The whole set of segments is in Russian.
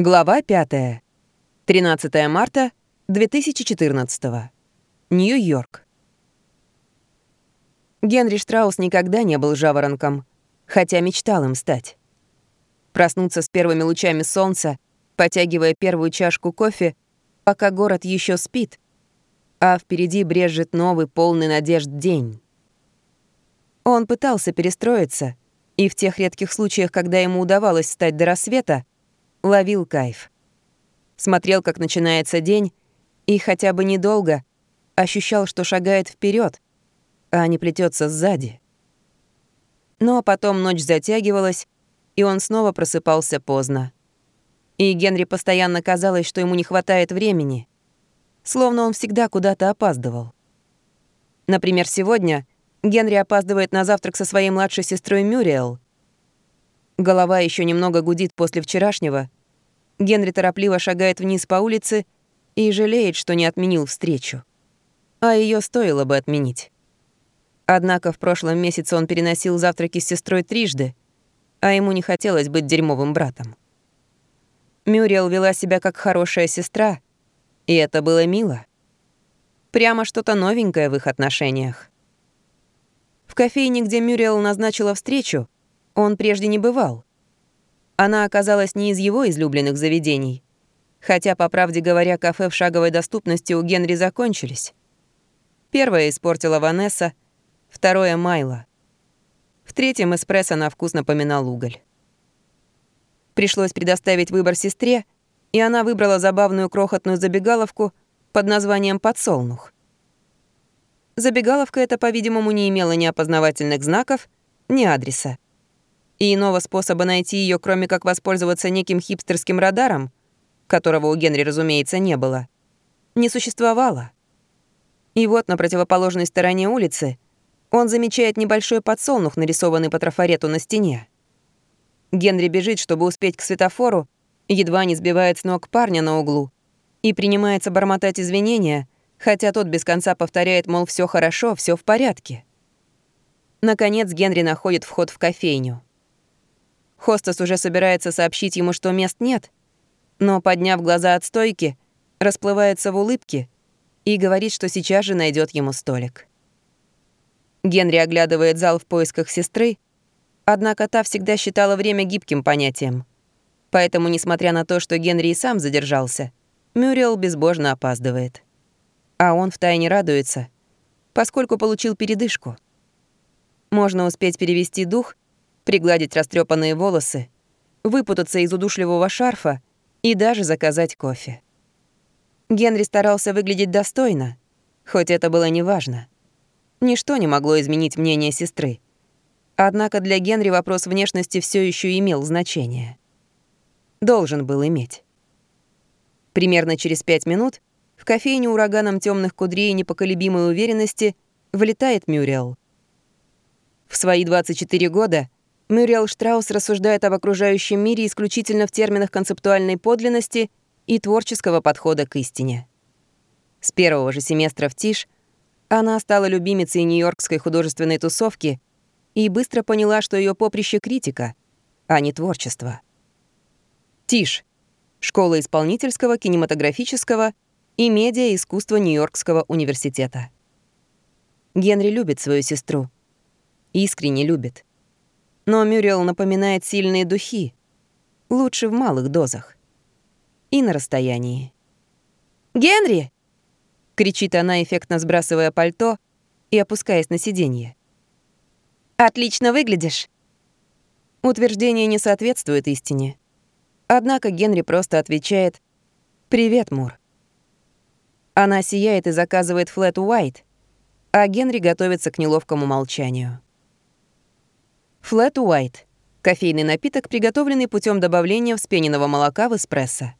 Глава 5. 13 марта 2014. Нью-Йорк. Генри Штраус никогда не был жаворонком, хотя мечтал им стать. Проснуться с первыми лучами солнца, потягивая первую чашку кофе, пока город еще спит, а впереди брежет новый полный надежд день. Он пытался перестроиться, и в тех редких случаях, когда ему удавалось встать до рассвета, ловил кайф. Смотрел, как начинается день, и хотя бы недолго ощущал, что шагает вперед, а не плетется сзади. Но потом ночь затягивалась, и он снова просыпался поздно. И Генри постоянно казалось, что ему не хватает времени, словно он всегда куда-то опаздывал. Например, сегодня Генри опаздывает на завтрак со своей младшей сестрой Мюриэл, Голова еще немного гудит после вчерашнего. Генри торопливо шагает вниз по улице и жалеет, что не отменил встречу. А ее стоило бы отменить. Однако в прошлом месяце он переносил завтраки с сестрой трижды, а ему не хотелось быть дерьмовым братом. Мюриел вела себя как хорошая сестра, и это было мило. Прямо что-то новенькое в их отношениях. В кофейне, где Мюриел назначила встречу, он прежде не бывал. Она оказалась не из его излюбленных заведений. Хотя, по правде говоря, кафе в шаговой доступности у Генри закончились. Первое испортила Ванесса, второе — Майла. В третьем эспрессо на вкус напоминал уголь. Пришлось предоставить выбор сестре, и она выбрала забавную крохотную забегаловку под названием «Подсолнух». Забегаловка эта, по-видимому, не имела ни опознавательных знаков, ни адреса и иного способа найти ее, кроме как воспользоваться неким хипстерским радаром, которого у Генри, разумеется, не было, не существовало. И вот на противоположной стороне улицы он замечает небольшой подсолнух, нарисованный по трафарету на стене. Генри бежит, чтобы успеть к светофору, едва не сбивает с ног парня на углу и принимается бормотать извинения, хотя тот без конца повторяет, мол, все хорошо, все в порядке. Наконец Генри находит вход в кофейню. Хостес уже собирается сообщить ему, что мест нет, но, подняв глаза от стойки, расплывается в улыбке и говорит, что сейчас же найдет ему столик. Генри оглядывает зал в поисках сестры, однако та всегда считала время гибким понятием. Поэтому, несмотря на то, что Генри и сам задержался, Мюрриел безбожно опаздывает. А он втайне радуется, поскольку получил передышку. Можно успеть перевести дух — пригладить растрепанные волосы, выпутаться из удушливого шарфа и даже заказать кофе. Генри старался выглядеть достойно, хоть это было неважно. Ничто не могло изменить мнение сестры. Однако для Генри вопрос внешности все еще имел значение. Должен был иметь. Примерно через пять минут в кофейню ураганом темных кудрей и непоколебимой уверенности влетает Мюрриел. В свои 24 года Мюрриел Штраус рассуждает об окружающем мире исключительно в терминах концептуальной подлинности и творческого подхода к истине. С первого же семестра в ТИШ она стала любимицей нью-йоркской художественной тусовки и быстро поняла, что ее поприще — критика, а не творчество. ТИШ — Школа исполнительского, кинематографического и медиа-искусства Нью-Йоркского университета. Генри любит свою сестру. Искренне любит. Но Мюрриел напоминает сильные духи. Лучше в малых дозах. И на расстоянии. «Генри!» — кричит она, эффектно сбрасывая пальто и опускаясь на сиденье. «Отлично выглядишь!» Утверждение не соответствует истине. Однако Генри просто отвечает «Привет, Мур». Она сияет и заказывает флэт Уайт, а Генри готовится к неловкому молчанию. Flat White — кофейный напиток, приготовленный путем добавления вспененного молока в эспрессо.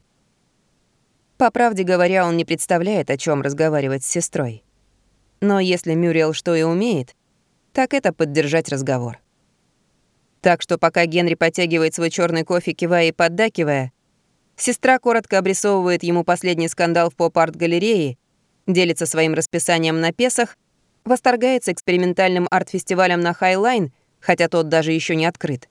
По правде говоря, он не представляет, о чем разговаривать с сестрой. Но если Мюрриел что и умеет, так это поддержать разговор. Так что пока Генри подтягивает свой черный кофе, кивая и поддакивая, сестра коротко обрисовывает ему последний скандал в поп-арт-галерее, делится своим расписанием на Песах, восторгается экспериментальным арт-фестивалем на High Line хотя тот даже еще не открыт.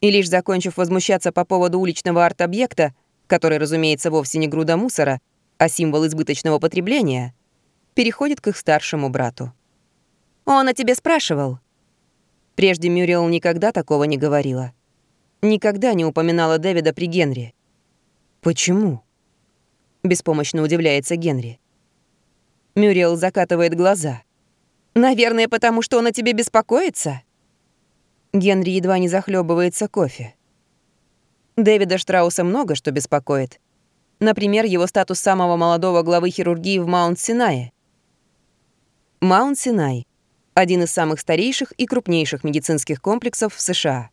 И лишь закончив возмущаться по поводу уличного арт-объекта, который, разумеется, вовсе не груда мусора, а символ избыточного потребления, переходит к их старшему брату. «Он о тебе спрашивал». Прежде Мюрриел никогда такого не говорила. Никогда не упоминала Дэвида при Генри. «Почему?» — беспомощно удивляется Генри. Мюрриел закатывает глаза. «Наверное, потому что он о тебе беспокоится?» Генри едва не захлебывается кофе. Дэвида Штрауса много что беспокоит. Например, его статус самого молодого главы хирургии в Маунт-Синае. Маунт-Синай — один из самых старейших и крупнейших медицинских комплексов в США.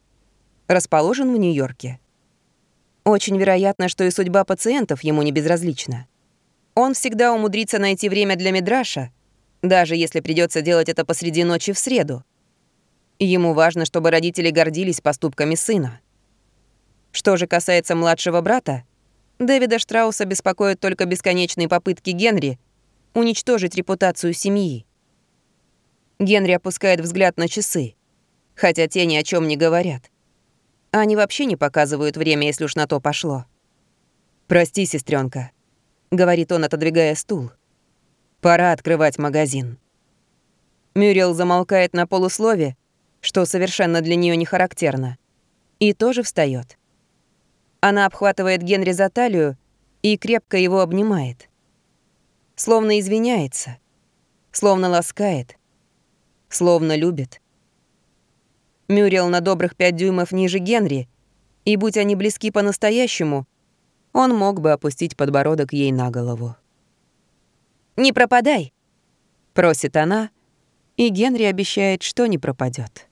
Расположен в Нью-Йорке. Очень вероятно, что и судьба пациентов ему не безразлична. Он всегда умудрится найти время для Мидраша, даже если придется делать это посреди ночи в среду. Ему важно, чтобы родители гордились поступками сына. Что же касается младшего брата, Дэвида Штрауса беспокоят только бесконечные попытки Генри уничтожить репутацию семьи. Генри опускает взгляд на часы, хотя те ни о чем не говорят. Они вообще не показывают время, если уж на то пошло. «Прости, сестренка, говорит он, отодвигая стул. «Пора открывать магазин». Мюрриел замолкает на полуслове, что совершенно для нее не характерно, и тоже встает. Она обхватывает Генри за талию и крепко его обнимает. Словно извиняется, словно ласкает, словно любит. Мюрриел на добрых пять дюймов ниже Генри, и будь они близки по-настоящему, он мог бы опустить подбородок ей на голову. «Не пропадай!» — просит она, и Генри обещает, что не пропадет.